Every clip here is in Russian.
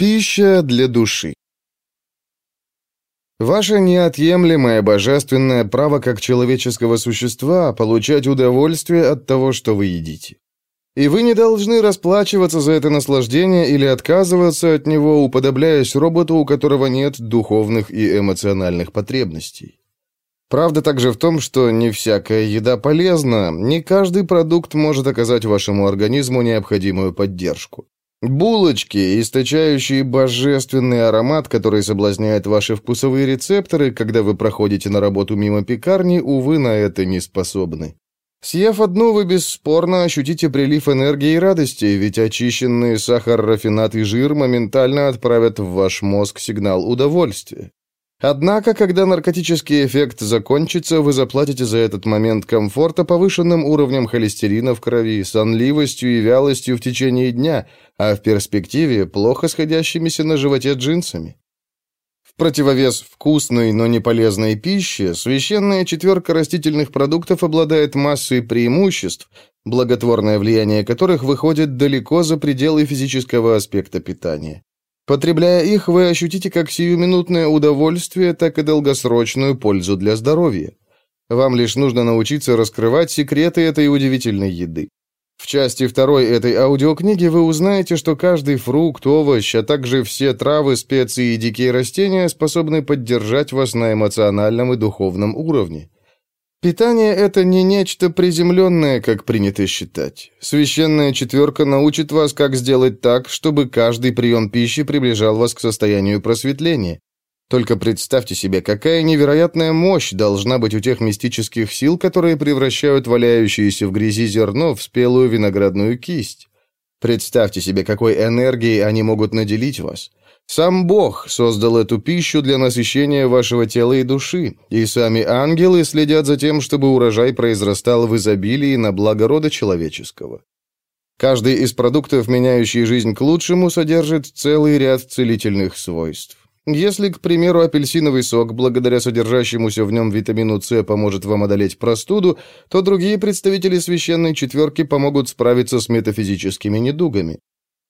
Пища для души. Ваше неотъемлемое божественное право как человеческого существа получать удовольствие от того, что вы едите. И вы не должны расплачиваться за это наслаждение или отказываться от него, уподобляясь роботу, у которого нет духовных и эмоциональных потребностей. Правда также в том, что не всякая еда полезна, не каждый продукт может оказать вашему организму необходимую поддержку. Булочки, источающие божественный аромат, который соблазняет ваши вкусовые рецепторы, когда вы проходите на работу мимо пекарни, увы, на это не способны. Съев одну, вы бесспорно ощутите прилив энергии и радости, ведь очищенные сахар, рафинат и жир моментально отправят в ваш мозг сигнал удовольствия. Однако, когда наркотический эффект закончится, вы заплатите за этот момент комфорта повышенным уровнем холестерина в крови, сонливостью и вялостью в течение дня, а в перспективе плохо сходящимися на животе джинсами. В противовес вкусной, но не полезной пище, священная четверка растительных продуктов обладает массой преимуществ, благотворное влияние которых выходит далеко за пределы физического аспекта питания. Потребляя их, вы ощутите как сиюминутное удовольствие, так и долгосрочную пользу для здоровья. Вам лишь нужно научиться раскрывать секреты этой удивительной еды. В части второй этой аудиокниги вы узнаете, что каждый фрукт, овощ, а также все травы, специи и дикие растения способны поддержать вас на эмоциональном и духовном уровне. Питание – это не нечто приземленное, как принято считать. Священная четверка научит вас, как сделать так, чтобы каждый прием пищи приближал вас к состоянию просветления. Только представьте себе, какая невероятная мощь должна быть у тех мистических сил, которые превращают валяющееся в грязи зерно в спелую виноградную кисть. Представьте себе, какой энергией они могут наделить вас. Сам Бог создал эту пищу для насыщения вашего тела и души, и сами ангелы следят за тем, чтобы урожай произрастал в изобилии на благо рода человеческого. Каждый из продуктов, меняющий жизнь к лучшему, содержит целый ряд целительных свойств. Если, к примеру, апельсиновый сок, благодаря содержащемуся в нем витамину С, поможет вам одолеть простуду, то другие представители священной четверки помогут справиться с метафизическими недугами.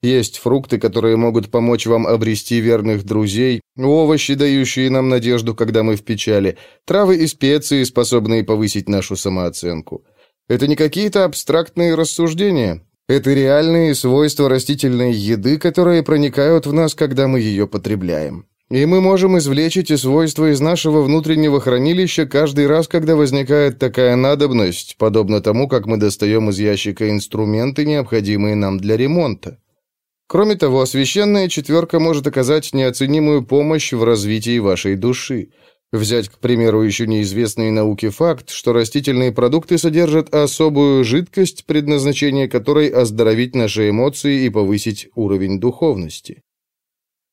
Есть фрукты, которые могут помочь вам обрести верных друзей, овощи, дающие нам надежду, когда мы в печали, травы и специи, способные повысить нашу самооценку. Это не какие-то абстрактные рассуждения. Это реальные свойства растительной еды, которые проникают в нас, когда мы ее потребляем. И мы можем извлечь эти свойства из нашего внутреннего хранилища каждый раз, когда возникает такая надобность, подобно тому, как мы достаем из ящика инструменты, необходимые нам для ремонта. Кроме того, священная четверка может оказать неоценимую помощь в развитии вашей души. Взять, к примеру, еще неизвестный науке факт, что растительные продукты содержат особую жидкость, предназначение которой оздоровить наши эмоции и повысить уровень духовности.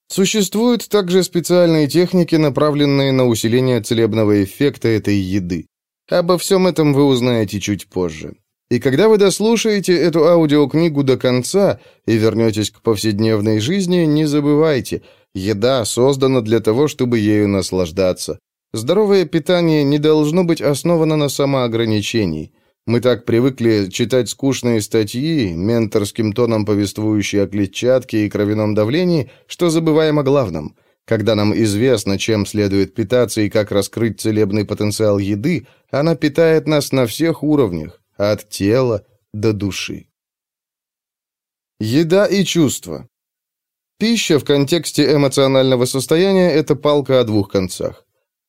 Существуют также специальные техники, направленные на усиление целебного эффекта этой еды. Обо всем этом вы узнаете чуть позже. И когда вы дослушаете эту аудиокнигу до конца и вернетесь к повседневной жизни, не забывайте, еда создана для того, чтобы ею наслаждаться. Здоровое питание не должно быть основано на самоограничении. Мы так привыкли читать скучные статьи, менторским тоном повествующие о клетчатке и кровяном давлении, что забываем о главном. Когда нам известно, чем следует питаться и как раскрыть целебный потенциал еды, она питает нас на всех уровнях, от тела до души. Еда и чувства. Пища в контексте эмоционального состояния – это палка о двух концах.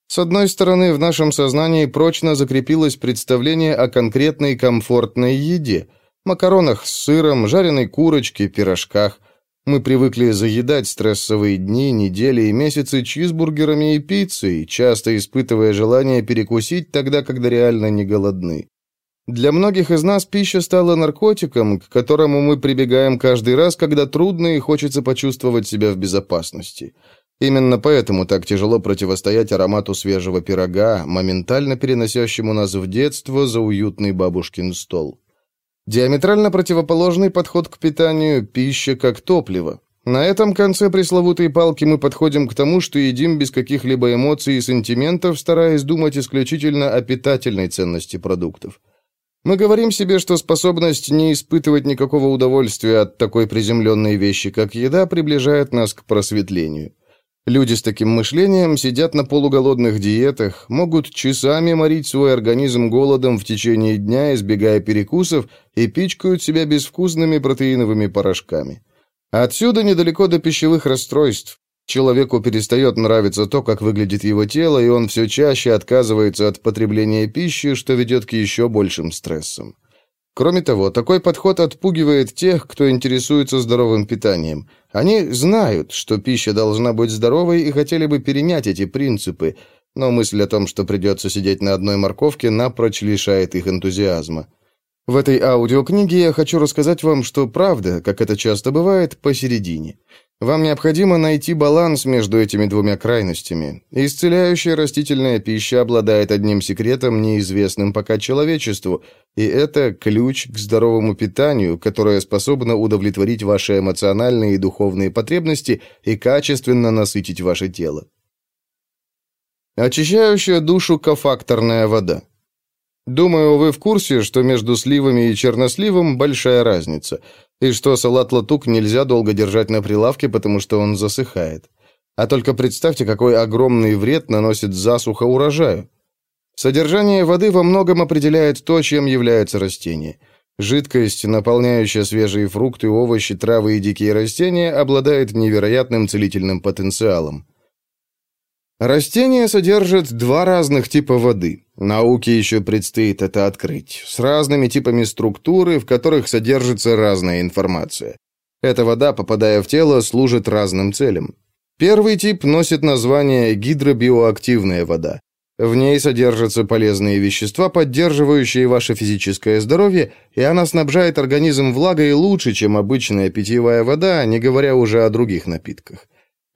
С одной стороны, в нашем сознании прочно закрепилось представление о конкретной комфортной еде – макаронах с сыром, жареной курочке, пирожках. Мы привыкли заедать стрессовые дни, недели и месяцы чизбургерами и пиццей, часто испытывая желание перекусить тогда, когда реально не голодны. Для многих из нас пища стала наркотиком, к которому мы прибегаем каждый раз, когда трудно и хочется почувствовать себя в безопасности. Именно поэтому так тяжело противостоять аромату свежего пирога, моментально переносящему нас в детство за уютный бабушкин стол. Диаметрально противоположный подход к питанию – пища как топливо. На этом конце пресловутой палки мы подходим к тому, что едим без каких-либо эмоций и сантиментов, стараясь думать исключительно о питательной ценности продуктов. Мы говорим себе, что способность не испытывать никакого удовольствия от такой приземленной вещи, как еда, приближает нас к просветлению. Люди с таким мышлением сидят на полуголодных диетах, могут часами морить свой организм голодом в течение дня, избегая перекусов, и пичкают себя безвкусными протеиновыми порошками. Отсюда недалеко до пищевых расстройств. Человеку перестает нравиться то, как выглядит его тело, и он все чаще отказывается от потребления пищи, что ведет к еще большим стрессам. Кроме того, такой подход отпугивает тех, кто интересуется здоровым питанием. Они знают, что пища должна быть здоровой и хотели бы перенять эти принципы, но мысль о том, что придется сидеть на одной морковке, напрочь лишает их энтузиазма. В этой аудиокниге я хочу рассказать вам, что правда, как это часто бывает, посередине. Вам необходимо найти баланс между этими двумя крайностями. Исцеляющая растительная пища обладает одним секретом, неизвестным пока человечеству, и это ключ к здоровому питанию, которое способно удовлетворить ваши эмоциональные и духовные потребности и качественно насытить ваше тело. Очищающая душу кофакторная вода. Думаю, вы в курсе, что между сливами и черносливом большая разница – и что салат-латук нельзя долго держать на прилавке, потому что он засыхает. А только представьте, какой огромный вред наносит засуха урожаю. Содержание воды во многом определяет то, чем является растение. Жидкость, наполняющая свежие фрукты, овощи, травы и дикие растения, обладает невероятным целительным потенциалом. Растения содержат два разных типа воды. Науке еще предстоит это открыть. С разными типами структуры, в которых содержится разная информация. Эта вода, попадая в тело, служит разным целям. Первый тип носит название гидробиоактивная вода. В ней содержатся полезные вещества, поддерживающие ваше физическое здоровье, и она снабжает организм влагой лучше, чем обычная питьевая вода, не говоря уже о других напитках.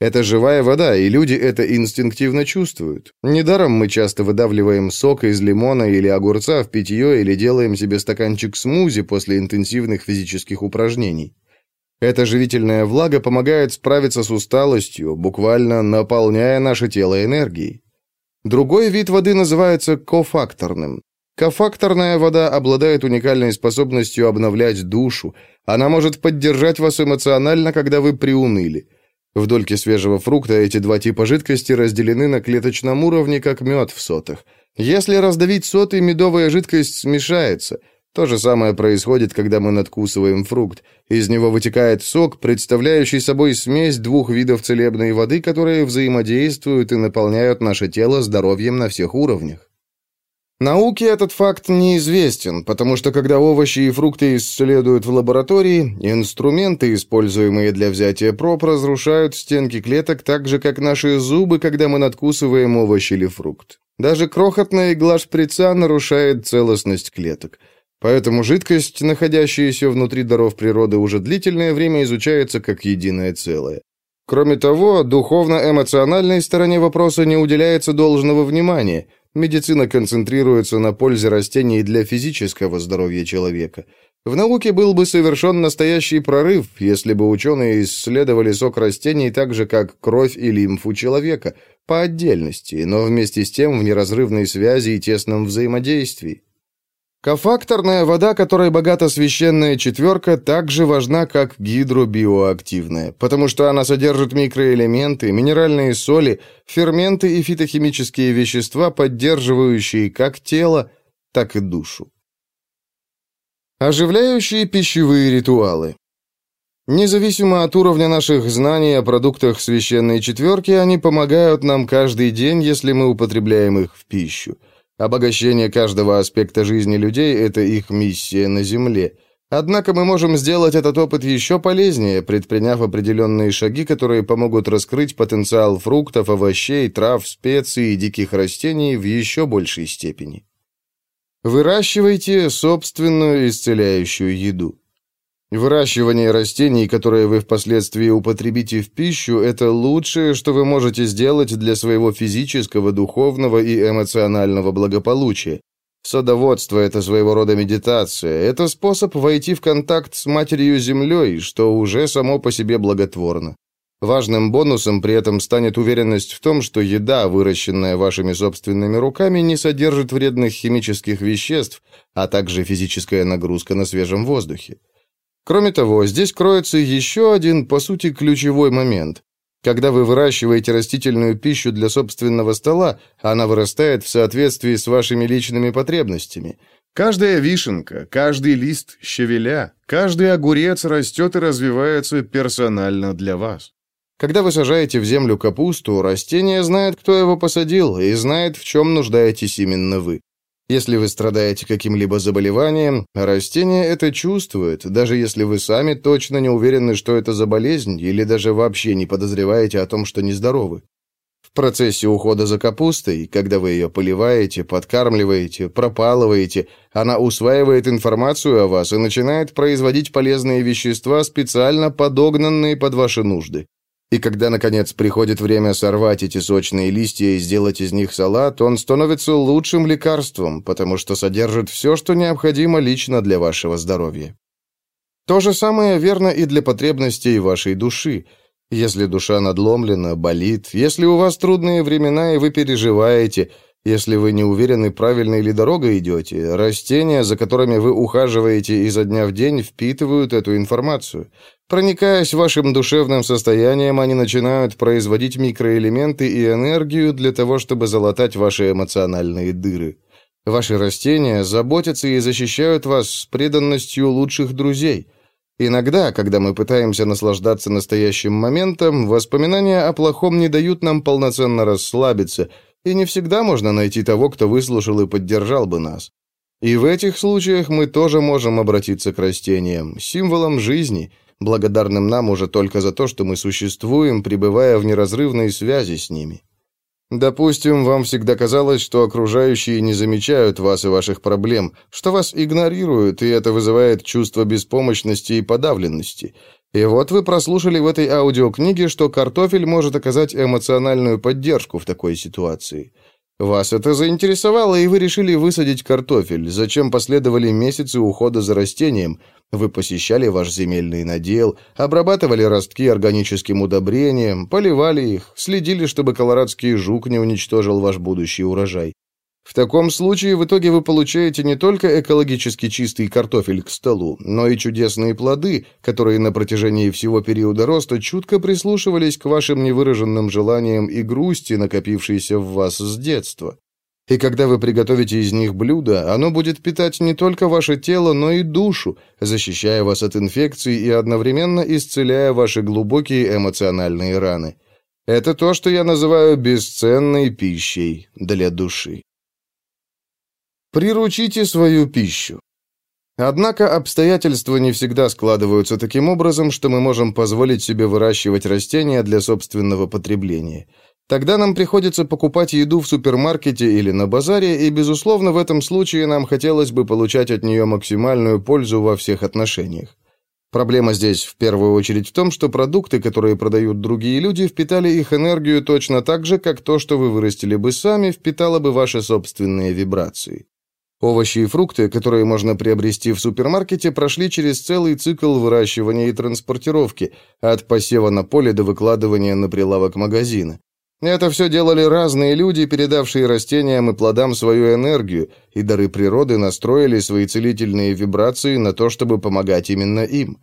Это живая вода, и люди это инстинктивно чувствуют. Недаром мы часто выдавливаем сок из лимона или огурца в питье или делаем себе стаканчик смузи после интенсивных физических упражнений. Эта живительная влага помогает справиться с усталостью, буквально наполняя наше тело энергией. Другой вид воды называется кофакторным. Кофакторная вода обладает уникальной способностью обновлять душу. Она может поддержать вас эмоционально, когда вы приуныли – в дольке свежего фрукта эти два типа жидкости разделены на клеточном уровне, как мед в сотах. Если раздавить соты, медовая жидкость смешается. То же самое происходит, когда мы надкусываем фрукт. Из него вытекает сок, представляющий собой смесь двух видов целебной воды, которые взаимодействуют и наполняют наше тело здоровьем на всех уровнях. Науке этот факт неизвестен, потому что когда овощи и фрукты исследуют в лаборатории, инструменты, используемые для взятия проб, разрушают стенки клеток так же, как наши зубы, когда мы надкусываем овощ или фрукт. Даже крохотная игла шприца нарушает целостность клеток. Поэтому жидкость, находящаяся внутри даров природы, уже длительное время изучается как единое целое. Кроме того, духовно-эмоциональной стороне вопроса не уделяется должного внимания – Медицина концентрируется на пользе растений для физического здоровья человека. В науке был бы совершен настоящий прорыв, если бы ученые исследовали сок растений так же, как кровь и лимфу человека, по отдельности, но вместе с тем в неразрывной связи и тесном взаимодействии. Кофакторная вода, которой богата священная четверка, также важна, как гидробиоактивная, потому что она содержит микроэлементы, минеральные соли, ферменты и фитохимические вещества, поддерживающие как тело, так и душу. Оживляющие пищевые ритуалы. Независимо от уровня наших знаний о продуктах священной четверки, они помогают нам каждый день, если мы употребляем их в пищу. Обогащение каждого аспекта жизни людей – это их миссия на Земле. Однако мы можем сделать этот опыт еще полезнее, предприняв определенные шаги, которые помогут раскрыть потенциал фруктов, овощей, трав, специй и диких растений в еще большей степени. Выращивайте собственную исцеляющую еду. Выращивание растений, которые вы впоследствии употребите в пищу, это лучшее, что вы можете сделать для своего физического, духовного и эмоционального благополучия. Садоводство – это своего рода медитация, это способ войти в контакт с Матерью Землей, что уже само по себе благотворно. Важным бонусом при этом станет уверенность в том, что еда, выращенная вашими собственными руками, не содержит вредных химических веществ, а также физическая нагрузка на свежем воздухе. Кроме того, здесь кроется еще один, по сути, ключевой момент. Когда вы выращиваете растительную пищу для собственного стола, она вырастает в соответствии с вашими личными потребностями. Каждая вишенка, каждый лист щавеля, каждый огурец растет и развивается персонально для вас. Когда вы сажаете в землю капусту, растение знает, кто его посадил, и знает, в чем нуждаетесь именно вы. Если вы страдаете каким-либо заболеванием, растение это чувствует, даже если вы сами точно не уверены, что это за болезнь, или даже вообще не подозреваете о том, что нездоровы. В процессе ухода за капустой, когда вы ее поливаете, подкармливаете, пропалываете, она усваивает информацию о вас и начинает производить полезные вещества, специально подогнанные под ваши нужды. И когда, наконец, приходит время сорвать эти сочные листья и сделать из них салат, он становится лучшим лекарством, потому что содержит все, что необходимо лично для вашего здоровья. То же самое верно и для потребностей вашей души. Если душа надломлена, болит, если у вас трудные времена и вы переживаете – если вы не уверены, правильной ли дорогой идете, растения, за которыми вы ухаживаете изо дня в день, впитывают эту информацию. Проникаясь вашим душевным состоянием, они начинают производить микроэлементы и энергию для того, чтобы залатать ваши эмоциональные дыры. Ваши растения заботятся и защищают вас с преданностью лучших друзей. Иногда, когда мы пытаемся наслаждаться настоящим моментом, воспоминания о плохом не дают нам полноценно расслабиться – и не всегда можно найти того, кто выслушал и поддержал бы нас. И в этих случаях мы тоже можем обратиться к растениям, символам жизни, благодарным нам уже только за то, что мы существуем, пребывая в неразрывной связи с ними. Допустим, вам всегда казалось, что окружающие не замечают вас и ваших проблем, что вас игнорируют, и это вызывает чувство беспомощности и подавленности. И вот вы прослушали в этой аудиокниге, что картофель может оказать эмоциональную поддержку в такой ситуации. Вас это заинтересовало, и вы решили высадить картофель, зачем последовали месяцы ухода за растением. Вы посещали ваш земельный надел, обрабатывали ростки органическим удобрением, поливали их, следили, чтобы колорадский жук не уничтожил ваш будущий урожай. В таком случае в итоге вы получаете не только экологически чистый картофель к столу, но и чудесные плоды, которые на протяжении всего периода роста чутко прислушивались к вашим невыраженным желаниям и грусти, накопившейся в вас с детства. И когда вы приготовите из них блюдо, оно будет питать не только ваше тело, но и душу, защищая вас от инфекций и одновременно исцеляя ваши глубокие эмоциональные раны. Это то, что я называю бесценной пищей для души. Приручите свою пищу. Однако обстоятельства не всегда складываются таким образом, что мы можем позволить себе выращивать растения для собственного потребления. Тогда нам приходится покупать еду в супермаркете или на базаре, и, безусловно, в этом случае нам хотелось бы получать от нее максимальную пользу во всех отношениях. Проблема здесь в первую очередь в том, что продукты, которые продают другие люди, впитали их энергию точно так же, как то, что вы вырастили бы сами, впитало бы ваши собственные вибрации. Овощи и фрукты, которые можно приобрести в супермаркете, прошли через целый цикл выращивания и транспортировки, от посева на поле до выкладывания на прилавок магазина. Это все делали разные люди, передавшие растениям и плодам свою энергию, и дары природы настроили свои целительные вибрации на то, чтобы помогать именно им.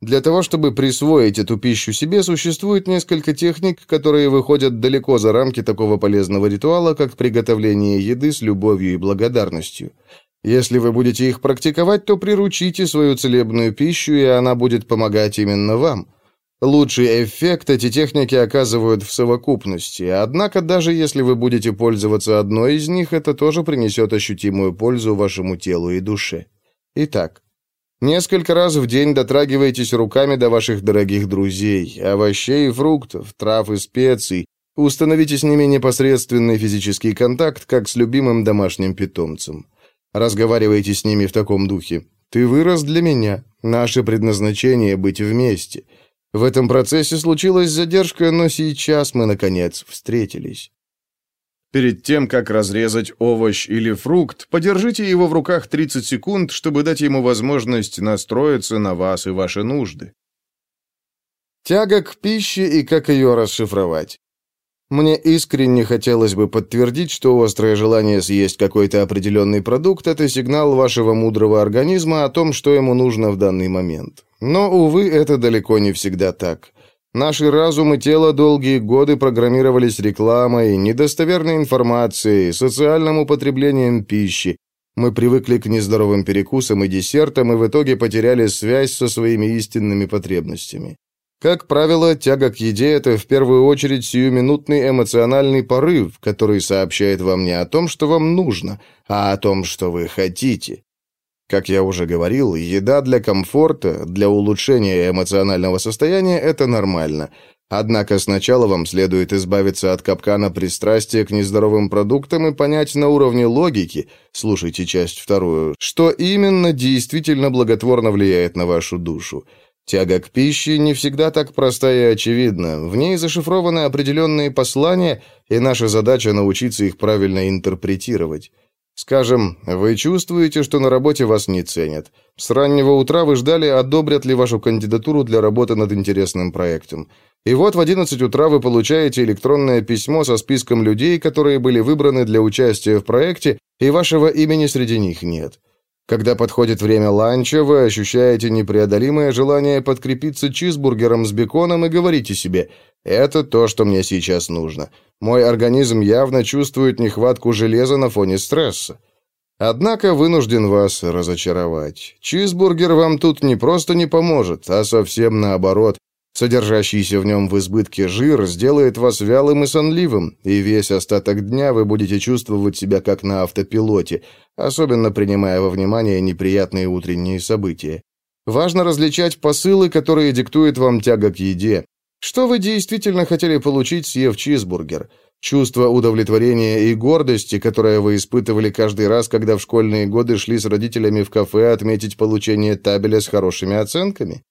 Для того, чтобы присвоить эту пищу себе, существует несколько техник, которые выходят далеко за рамки такого полезного ритуала, как приготовление еды с любовью и благодарностью. Если вы будете их практиковать, то приручите свою целебную пищу, и она будет помогать именно вам. Лучший эффект эти техники оказывают в совокупности, однако даже если вы будете пользоваться одной из них, это тоже принесет ощутимую пользу вашему телу и душе. Итак, Несколько раз в день дотрагивайтесь руками до ваших дорогих друзей, овощей и фруктов, трав и специй. Установите с ними непосредственный физический контакт, как с любимым домашним питомцем. Разговаривайте с ними в таком духе. «Ты вырос для меня. Наше предназначение — быть вместе». В этом процессе случилась задержка, но сейчас мы, наконец, встретились. Перед тем, как разрезать овощ или фрукт, подержите его в руках 30 секунд, чтобы дать ему возможность настроиться на вас и ваши нужды. Тяга к пище и как ее расшифровать. Мне искренне хотелось бы подтвердить, что острое желание съесть какой-то определенный продукт – это сигнал вашего мудрого организма о том, что ему нужно в данный момент. Но, увы, это далеко не всегда так. Наши разум и тело долгие годы программировались рекламой, недостоверной информацией, социальным употреблением пищи. Мы привыкли к нездоровым перекусам и десертам и в итоге потеряли связь со своими истинными потребностями. Как правило, тяга к еде – это в первую очередь сиюминутный эмоциональный порыв, который сообщает вам не о том, что вам нужно, а о том, что вы хотите. Как я уже говорил, еда для комфорта, для улучшения эмоционального состояния – это нормально. Однако сначала вам следует избавиться от капкана пристрастия к нездоровым продуктам и понять на уровне логики, слушайте часть вторую, что именно действительно благотворно влияет на вашу душу – Тяга к пище не всегда так проста и очевидна. В ней зашифрованы определенные послания, и наша задача научиться их правильно интерпретировать. Скажем, вы чувствуете, что на работе вас не ценят. С раннего утра вы ждали, одобрят ли вашу кандидатуру для работы над интересным проектом. И вот в 11 утра вы получаете электронное письмо со списком людей, которые были выбраны для участия в проекте, и вашего имени среди них нет. Когда подходит время ланча, вы ощущаете непреодолимое желание подкрепиться чизбургером с беконом и говорите себе «это то, что мне сейчас нужно». Мой организм явно чувствует нехватку железа на фоне стресса. Однако вынужден вас разочаровать. Чизбургер вам тут не просто не поможет, а совсем наоборот. Содержащийся в нем в избытке жир сделает вас вялым и сонливым, и весь остаток дня вы будете чувствовать себя как на автопилоте, особенно принимая во внимание неприятные утренние события. Важно различать посылы, которые диктует вам тяга к еде. Что вы действительно хотели получить, съев чизбургер? Чувство удовлетворения и гордости, которое вы испытывали каждый раз, когда в школьные годы шли с родителями в кафе отметить получение табеля с хорошими оценками?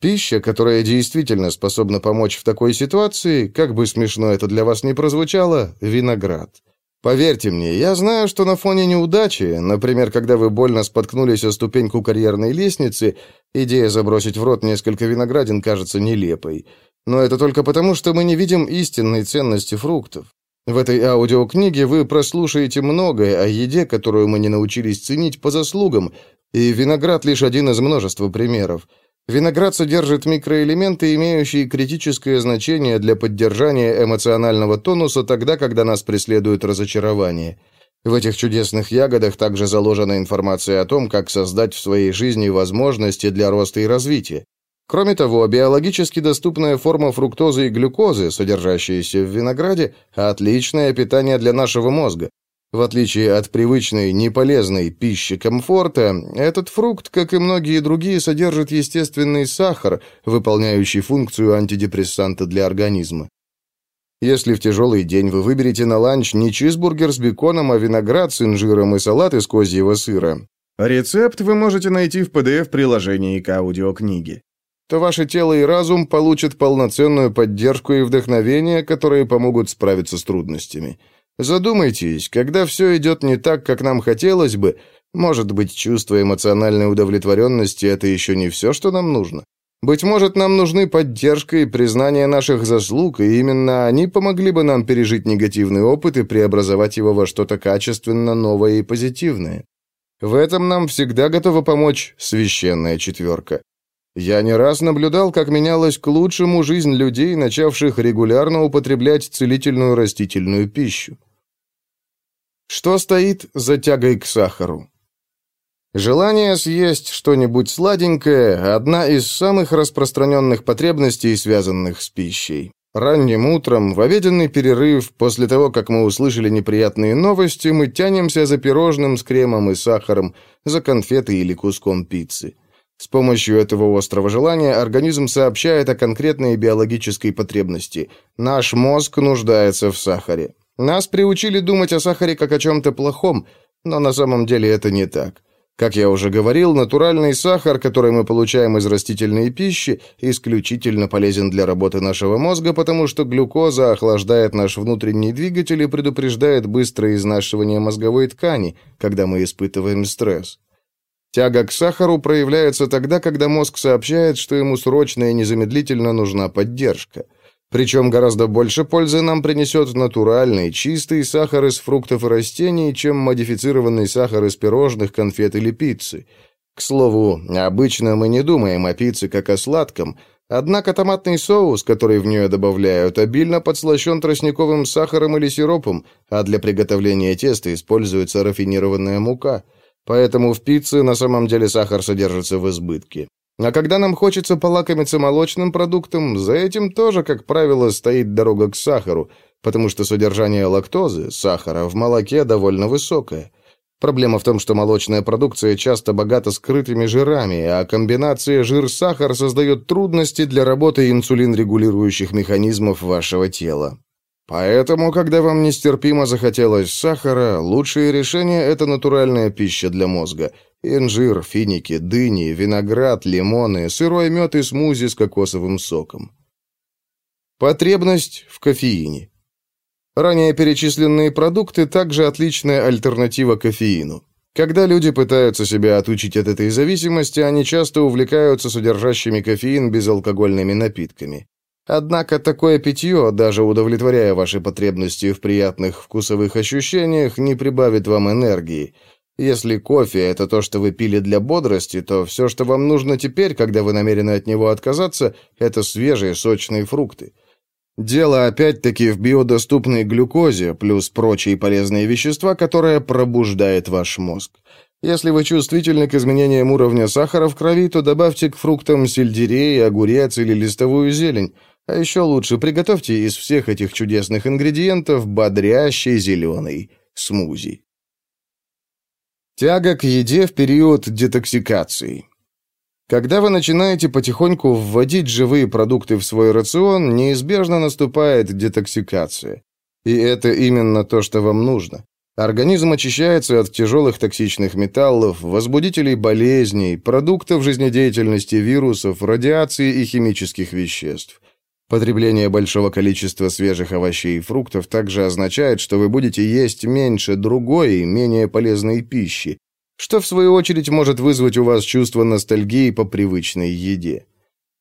Пища, которая действительно способна помочь в такой ситуации, как бы смешно это для вас ни прозвучало, виноград. Поверьте мне, я знаю, что на фоне неудачи, например, когда вы больно споткнулись о ступеньку карьерной лестницы, идея забросить в рот несколько виноградин кажется нелепой. Но это только потому, что мы не видим истинной ценности фруктов. В этой аудиокниге вы прослушаете многое о еде, которую мы не научились ценить по заслугам, и виноград лишь один из множества примеров. Виноград содержит микроэлементы, имеющие критическое значение для поддержания эмоционального тонуса тогда, когда нас преследует разочарование. В этих чудесных ягодах также заложена информация о том, как создать в своей жизни возможности для роста и развития. Кроме того, биологически доступная форма фруктозы и глюкозы, содержащаяся в винограде, отличное питание для нашего мозга. В отличие от привычной, неполезной пищи комфорта, этот фрукт, как и многие другие, содержит естественный сахар, выполняющий функцию антидепрессанта для организма. Если в тяжелый день вы выберете на ланч не чизбургер с беконом, а виноград с инжиром и салат из козьего сыра, рецепт вы можете найти в PDF-приложении к аудиокниге, то ваше тело и разум получат полноценную поддержку и вдохновение, которые помогут справиться с трудностями. Задумайтесь, когда все идет не так, как нам хотелось бы, может быть, чувство эмоциональной удовлетворенности – это еще не все, что нам нужно? Быть может, нам нужны поддержка и признание наших заслуг, и именно они помогли бы нам пережить негативный опыт и преобразовать его во что-то качественно новое и позитивное. В этом нам всегда готова помочь священная четверка. Я не раз наблюдал, как менялась к лучшему жизнь людей, начавших регулярно употреблять целительную растительную пищу. Что стоит за тягой к сахару? Желание съесть что-нибудь сладенькое – одна из самых распространенных потребностей, связанных с пищей. Ранним утром, в обеденный перерыв, после того, как мы услышали неприятные новости, мы тянемся за пирожным с кремом и сахаром, за конфетой или куском пиццы. С помощью этого острого желания организм сообщает о конкретной биологической потребности. Наш мозг нуждается в сахаре. Нас приучили думать о сахаре как о чем-то плохом, но на самом деле это не так. Как я уже говорил, натуральный сахар, который мы получаем из растительной пищи, исключительно полезен для работы нашего мозга, потому что глюкоза охлаждает наш внутренний двигатель и предупреждает быстрое изнашивание мозговой ткани, когда мы испытываем стресс. Тяга к сахару проявляется тогда, когда мозг сообщает, что ему срочно и незамедлительно нужна поддержка. Причем гораздо больше пользы нам принесет натуральный, чистый сахар из фруктов и растений, чем модифицированный сахар из пирожных, конфет или пиццы. К слову, обычно мы не думаем о пицце как о сладком, однако томатный соус, который в нее добавляют, обильно подслащен тростниковым сахаром или сиропом, а для приготовления теста используется рафинированная мука – Поэтому в пицце на самом деле сахар содержится в избытке. А когда нам хочется полакомиться молочным продуктом, за этим тоже, как правило, стоит дорога к сахару, потому что содержание лактозы, сахара, в молоке довольно высокое. Проблема в том, что молочная продукция часто богата скрытыми жирами, а комбинация жир-сахар создает трудности для работы инсулин-регулирующих механизмов вашего тела. Поэтому, когда вам нестерпимо захотелось сахара, лучшее решение – это натуральная пища для мозга. Инжир, финики, дыни, виноград, лимоны, сырой мед и смузи с кокосовым соком. Потребность в кофеине. Ранее перечисленные продукты также отличная альтернатива кофеину. Когда люди пытаются себя отучить от этой зависимости, они часто увлекаются содержащими кофеин безалкогольными напитками. Однако такое питье, даже удовлетворяя ваши потребности в приятных вкусовых ощущениях, не прибавит вам энергии. Если кофе – это то, что вы пили для бодрости, то все, что вам нужно теперь, когда вы намерены от него отказаться, это свежие сочные фрукты. Дело опять-таки в биодоступной глюкозе, плюс прочие полезные вещества, которые пробуждает ваш мозг. Если вы чувствительны к изменениям уровня сахара в крови, то добавьте к фруктам сельдерей, огурец или листовую зелень – а еще лучше приготовьте из всех этих чудесных ингредиентов бодрящий зеленый смузи. Тяга к еде в период детоксикации. Когда вы начинаете потихоньку вводить живые продукты в свой рацион, неизбежно наступает детоксикация. И это именно то, что вам нужно. Организм очищается от тяжелых токсичных металлов, возбудителей болезней, продуктов жизнедеятельности вирусов, радиации и химических веществ. Потребление большого количества свежих овощей и фруктов также означает, что вы будете есть меньше другой, менее полезной пищи, что в свою очередь может вызвать у вас чувство ностальгии по привычной еде.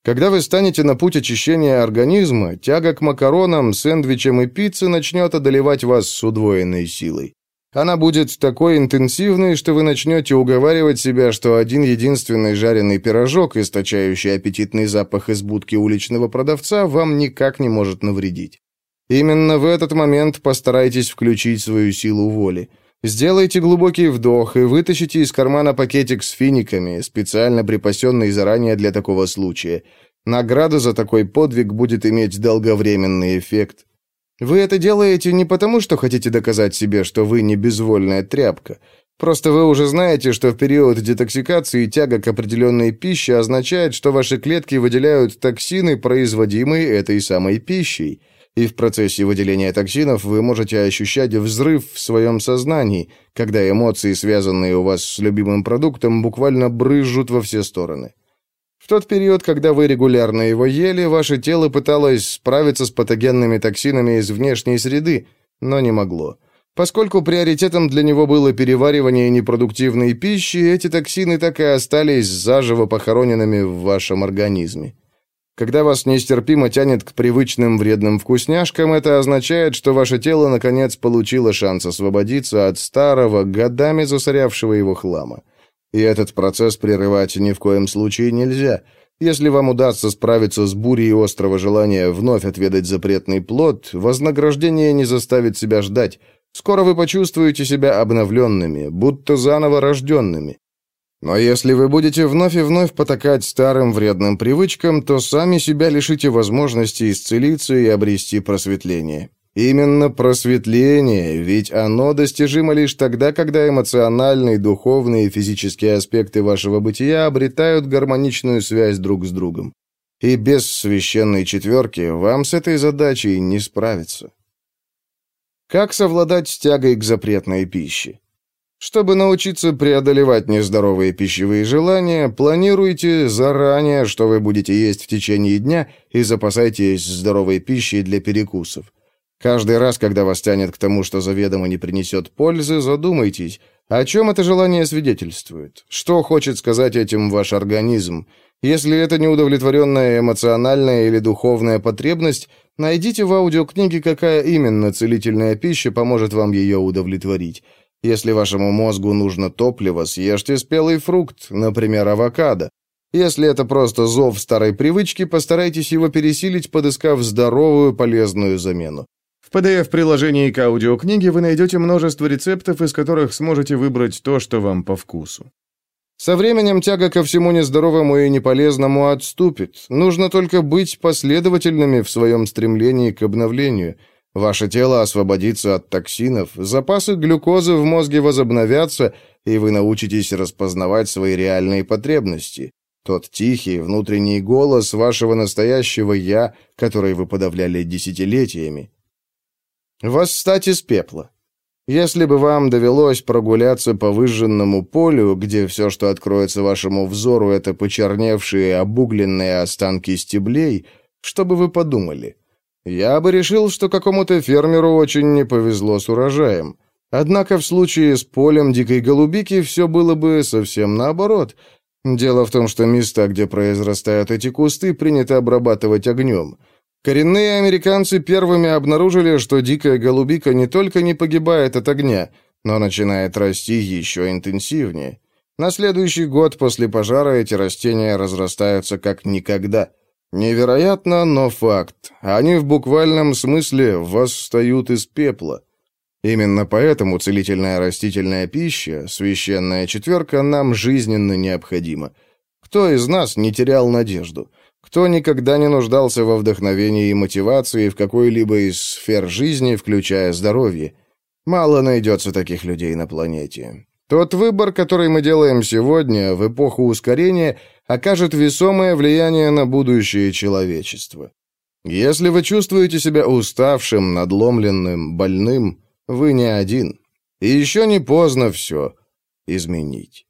Когда вы станете на путь очищения организма, тяга к макаронам, сэндвичам и пицце начнет одолевать вас с удвоенной силой. Она будет такой интенсивной, что вы начнете уговаривать себя, что один единственный жареный пирожок, источающий аппетитный запах из будки уличного продавца, вам никак не может навредить. Именно в этот момент постарайтесь включить свою силу воли. Сделайте глубокий вдох и вытащите из кармана пакетик с финиками, специально припасенный заранее для такого случая. Награда за такой подвиг будет иметь долговременный эффект. Вы это делаете не потому, что хотите доказать себе, что вы не безвольная тряпка. Просто вы уже знаете, что в период детоксикации тяга к определенной пище означает, что ваши клетки выделяют токсины, производимые этой самой пищей. И в процессе выделения токсинов вы можете ощущать взрыв в своем сознании, когда эмоции, связанные у вас с любимым продуктом, буквально брызжут во все стороны тот период, когда вы регулярно его ели, ваше тело пыталось справиться с патогенными токсинами из внешней среды, но не могло. Поскольку приоритетом для него было переваривание непродуктивной пищи, эти токсины так и остались заживо похороненными в вашем организме. Когда вас нестерпимо тянет к привычным вредным вкусняшкам, это означает, что ваше тело наконец получило шанс освободиться от старого, годами засорявшего его хлама. И этот процесс прерывать ни в коем случае нельзя. Если вам удастся справиться с бурей острого желания вновь отведать запретный плод, вознаграждение не заставит себя ждать. Скоро вы почувствуете себя обновленными, будто заново рожденными. Но если вы будете вновь и вновь потакать старым вредным привычкам, то сами себя лишите возможности исцелиться и обрести просветление. Именно просветление, ведь оно достижимо лишь тогда, когда эмоциональные, духовные и физические аспекты вашего бытия обретают гармоничную связь друг с другом. И без священной четверки вам с этой задачей не справиться. Как совладать с тягой к запретной пище? Чтобы научиться преодолевать нездоровые пищевые желания, планируйте заранее, что вы будете есть в течение дня, и запасайтесь здоровой пищей для перекусов. Каждый раз, когда вас тянет к тому, что заведомо не принесет пользы, задумайтесь, О чем это желание свидетельствует? Что хочет сказать этим ваш организм? Если это неудовлетворенная эмоциональная или духовная потребность, найдите в аудиокниге, какая именно целительная пища поможет вам ее удовлетворить. Если вашему мозгу нужно топливо, съешьте спелый фрукт, например, авокадо. Если это просто зов старой привычки, постарайтесь его пересилить, подыскав здоровую полезную замену. В PDF-приложении к аудиокниге вы найдете множество рецептов, из которых сможете выбрать то, что вам по вкусу. Со временем тяга ко всему нездоровому и неполезному отступит. Нужно только быть последовательными в своем стремлении к обновлению. Ваше тело освободится от токсинов, запасы глюкозы в мозге возобновятся, и вы научитесь распознавать свои реальные потребности. Тот тихий внутренний голос вашего настоящего «я», который вы подавляли десятилетиями. Восстать из пепла. Если бы вам довелось прогуляться по выжженному полю, где все, что откроется вашему взору, это почерневшие обугленные останки стеблей, что бы вы подумали? Я бы решил, что какому-то фермеру очень не повезло с урожаем. Однако в случае с полем дикой голубики все было бы совсем наоборот. Дело в том, что места, где произрастают эти кусты, принято обрабатывать огнем. Коренные американцы первыми обнаружили, что дикая голубика не только не погибает от огня, но начинает расти еще интенсивнее. На следующий год после пожара эти растения разрастаются как никогда. Невероятно, но факт. Они в буквальном смысле восстают из пепла. Именно поэтому целительная растительная пища, священная четверка, нам жизненно необходима. Кто из нас не терял надежду? Кто никогда не нуждался во вдохновении и мотивации в какой-либо из сфер жизни, включая здоровье? Мало найдется таких людей на планете. Тот выбор, который мы делаем сегодня, в эпоху ускорения, окажет весомое влияние на будущее человечества. Если вы чувствуете себя уставшим, надломленным, больным, вы не один. И еще не поздно все изменить.